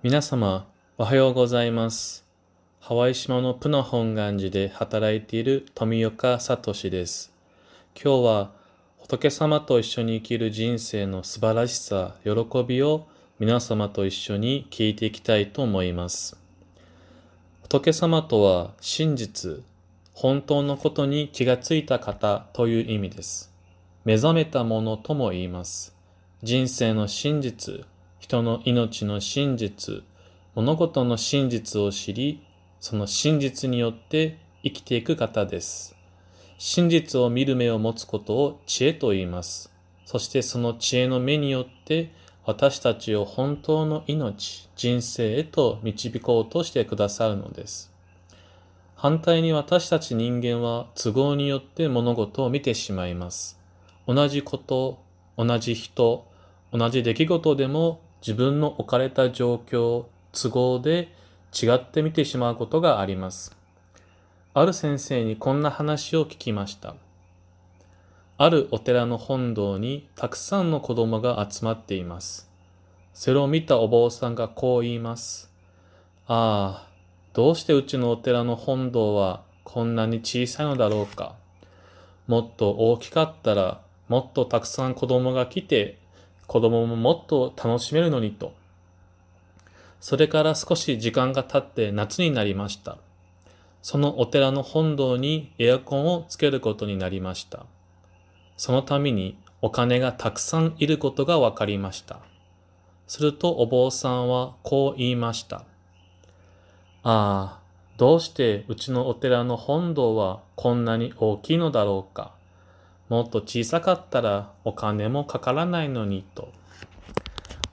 皆様、おはようございます。ハワイ島のプナ本願寺で働いている富岡聡です。今日は仏様と一緒に生きる人生の素晴らしさ、喜びを皆様と一緒に聞いていきたいと思います。仏様とは真実、本当のことに気がついた方という意味です。目覚めたものとも言います。人生の真実、人の命の真実、物事の真実を知り、その真実によって生きていく方です。真実を見る目を持つことを知恵と言います。そしてその知恵の目によって私たちを本当の命、人生へと導こうとしてくださるのです。反対に私たち人間は都合によって物事を見てしまいます。同じこと、同じ人、同じ出来事でも自分の置かれた状況、都合で違って見てしまうことがあります。ある先生にこんな話を聞きました。あるお寺の本堂にたくさんの子供が集まっています。それを見たお坊さんがこう言います。ああ、どうしてうちのお寺の本堂はこんなに小さいのだろうか。もっと大きかったらもっとたくさん子供が来て子供ももっと楽しめるのにと。それから少し時間が経って夏になりました。そのお寺の本堂にエアコンをつけることになりました。そのためにお金がたくさんいることが分かりました。するとお坊さんはこう言いました。ああ、どうしてうちのお寺の本堂はこんなに大きいのだろうか。もっと小さかったらお金もかからないのにと。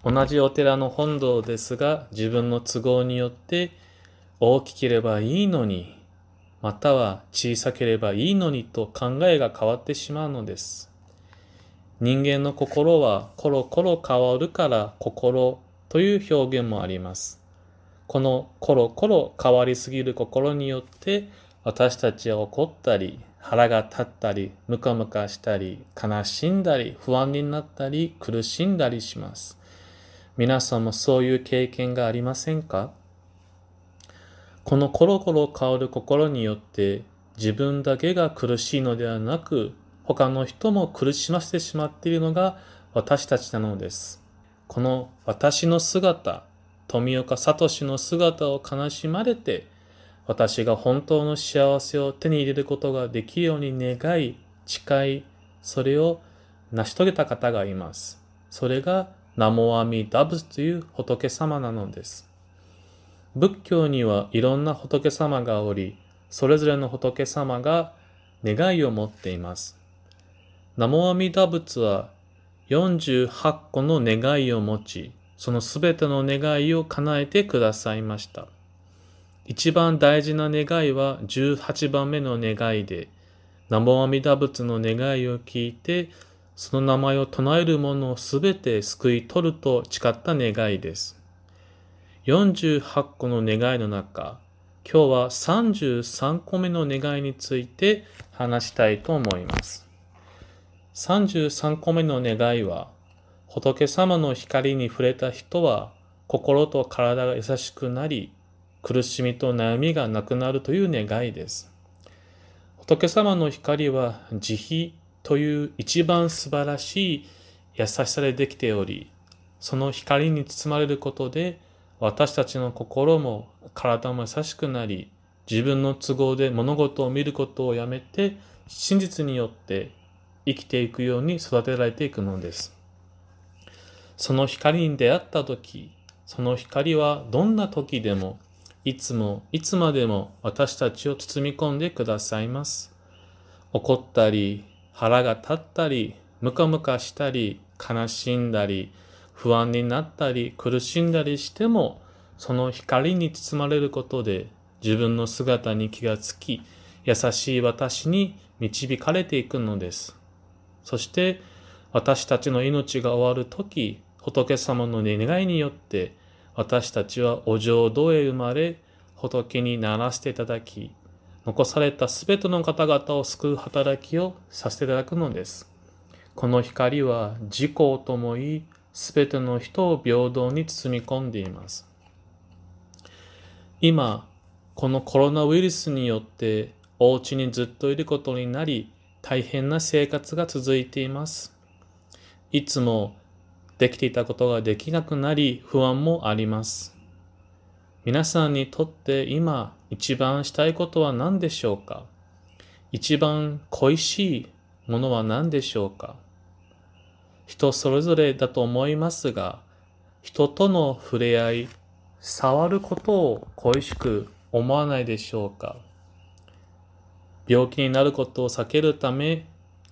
同じお寺の本堂ですが自分の都合によって大きければいいのにまたは小さければいいのにと考えが変わってしまうのです。人間の心はコロコロ変わるから心という表現もあります。このコロコロ変わりすぎる心によって私たちは怒ったり腹が立ったりムカムカしたり悲しんだり不安になったり苦しんだりします。皆さんもそういう経験がありませんか？このコロコロ変わる心によって自分だけが苦しいのではなく他の人も苦しませてしまっているのが私たちなのです。この私の姿、富岡聡の姿を悲しまれて私が本当の幸せを手に入れることができるように願い、誓い、それを成し遂げた方がいます。それがナモアミダブスという仏様なのです。仏教にはいろんな仏様がおり、それぞれの仏様が願いを持っています。ナモアミダ仏は48個の願いを持ち、そのすべての願いを叶えてくださいました。一番大事な願いは18番目の願いで、ナモアミダ仏の願いを聞いて、その名前を唱える者をすべて救い取ると誓った願いです。48個の願いの中、今日は33個目の願いについて話したいと思います。33個目の願いは、仏様の光に触れた人は心と体が優しくなり、苦しみと悩みがなくなるという願いです。仏様の光は慈悲という一番素晴らしい優しさでできており、その光に包まれることで私たちの心も体も優しくなり、自分の都合で物事を見ることをやめて真実によって生きていくように育てられていくのです。その光に出会った時、その光はどんな時でもいつもいつまでも私たちを包み込んでくださいます。怒ったり、腹が立ったり、ムカムカしたり、悲しんだり、不安になったり、苦しんだりしても、その光に包まれることで自分の姿に気がつき、優しい私に導かれていくのです。そして私たちの命が終わる時、仏様の願いによって私たちはお浄土へ生まれ、仏にならせていただき、残されたすべての方々を救う働きをさせていただくのです。この光は自公ともいい、すべての人を平等に包み込んでいます。今、このコロナウイルスによってお家にずっといることになり、大変な生活が続いています。いつもできていたことができなくなり不安もあります。皆さんにとって今一番したいことは何でしょうか？一番恋しいものは何でしょうか？人それぞれだと思いますが、人との触れ合い、触ることを恋しく思わないでしょうか？病気になることを避けるため、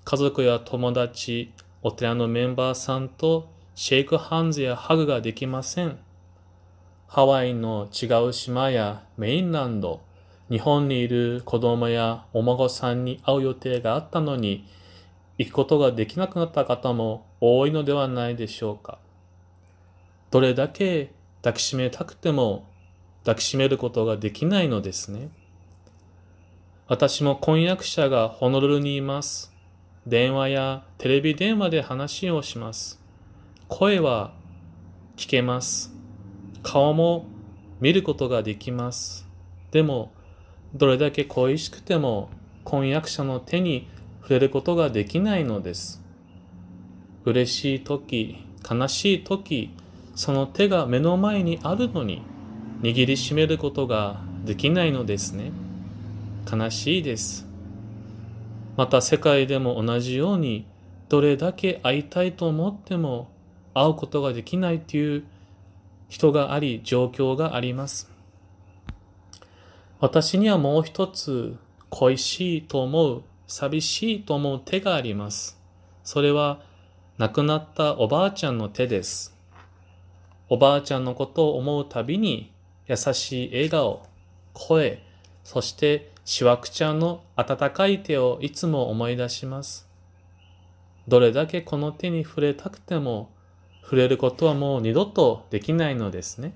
家族や友達、お寺のメンバーさんとシェイクハンズやハグができません。ハワイの違う島やメインランド、日本にいる子供やお孫さんに会う予定があったのに、行くことができなくなった方も多いのではないでしょうか。どれだけ抱きしめたくても抱きしめることができないのですね。私も婚約者がホノルルにいます。電話やテレビ電話で話をします。声は聞けます。顔も見ることができます。でも、どれだけ恋しくても婚約者の手に触れることができないのです。嬉しい時、悲しい時、その手が目の前にあるのに握りしめることができないのですね。悲しいです。また世界でも同じようにどれだけ会いたいと思っても会うことができないという人があり状況があります。私にはもう一つ恋しいと思う、寂しいと思う手があります。それは亡くなったおばあちゃんの手です。おばあちゃんのことを思うたびに優しい笑顔、声、そしてしわくちゃんの温かい手をいつも思い出します。どれだけこの手に触れたくても、触れることはもう二度とできないのですね。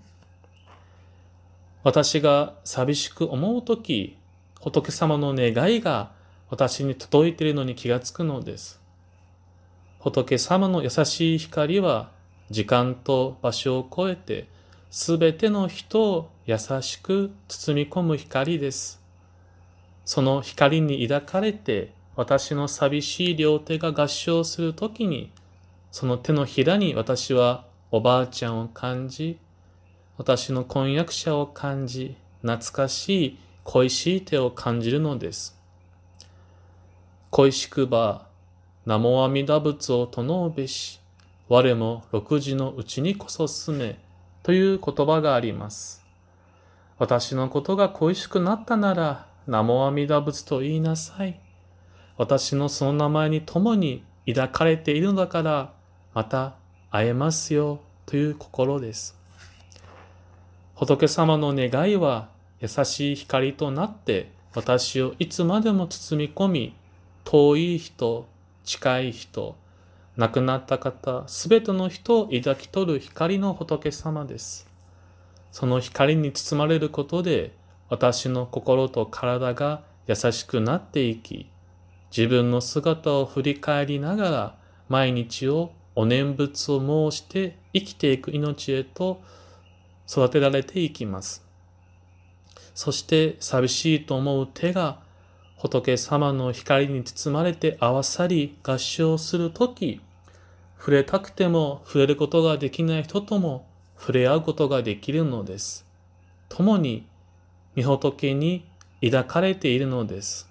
私が寂しく思うとき、仏様の願いが私に届いているのに気がつくのです。仏様の優しい光は時間と場所を超えてすべての人を優しく包み込む光です。その光に抱かれて私の寂しい両手が合唱するときに、その手のひらに私はおばあちゃんを感じ、私の婚約者を感じ、懐かしい恋しい手を感じるのです。恋しくば、名も阿弥陀仏を唱うべし、我も六時のうちにこそ住め、という言葉があります。私のことが恋しくなったなら、名も阿弥陀仏と言いなさい。私のその名前に共に抱かれているのだから、また会えますよという心です。仏様の願いは優しい光となって私をいつまでも包み込み、遠い人、近い人、亡くなった方、すべての人を抱き取る光の仏様です。その光に包まれることで、私の心と体が優しくなっていき、自分の姿を振り返りながら毎日をお念仏を申して生きていく命へと育てられていきます。そして寂しいと思う手が仏様の光に包まれて合わさり合唱するとき、触れたくても触れることができない人とも触れ合うことができるのです。共に御仏に抱かれているのです。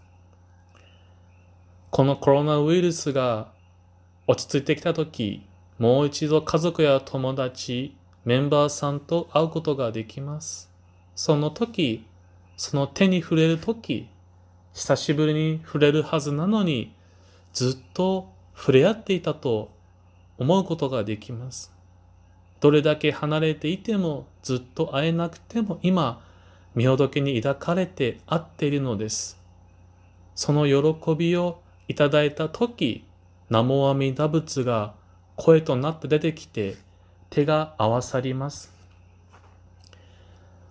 このコロナウイルスが落ち着いてきたとき、もう一度家族や友達、メンバーさんと会うことができます。その時、その手に触れる時、久しぶりに触れるはずなのに、ずっと触れ合っていたと思うことができます。どれだけ離れていても、ずっと会えなくても、今、見仏に抱かれて会っているのです。その喜びをいただいたとき、南無阿弥陀仏が声となって出てきて手が合わさります。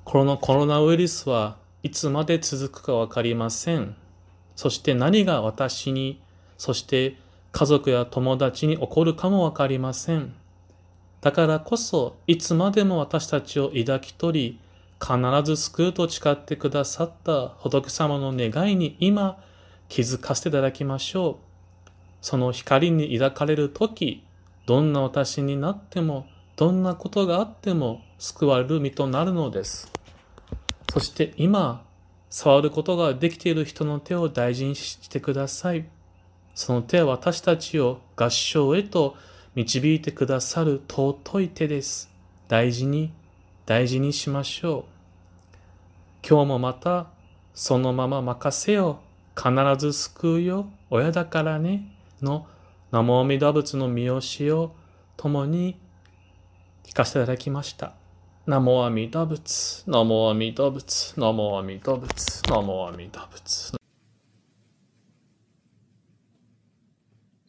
このコロナウイルスはいつまで続くかわかりません。そして何が私に、そして家族や友達に起こるかもわかりません。だからこそ、いつまでも私たちを抱き取り、必ず救うと誓ってくださった仏様の願いに今気づかせていただきましょう。その光に抱かれる時、どんな私になっても、どんなことがあっても救われる身となるのです。そして今、触ることができている人の手を大事にしてください。その手は私たちを合唱へと導いてくださる尊い手です。大事に、大事にしましょう。今日もまた、そのまま任せよ。必ず救うよ。親だからね。の、南無阿弥陀仏の見教えを共に聞かせていただきました。南無阿弥陀仏、南無阿弥陀仏、南無阿弥陀仏、南無阿弥陀仏。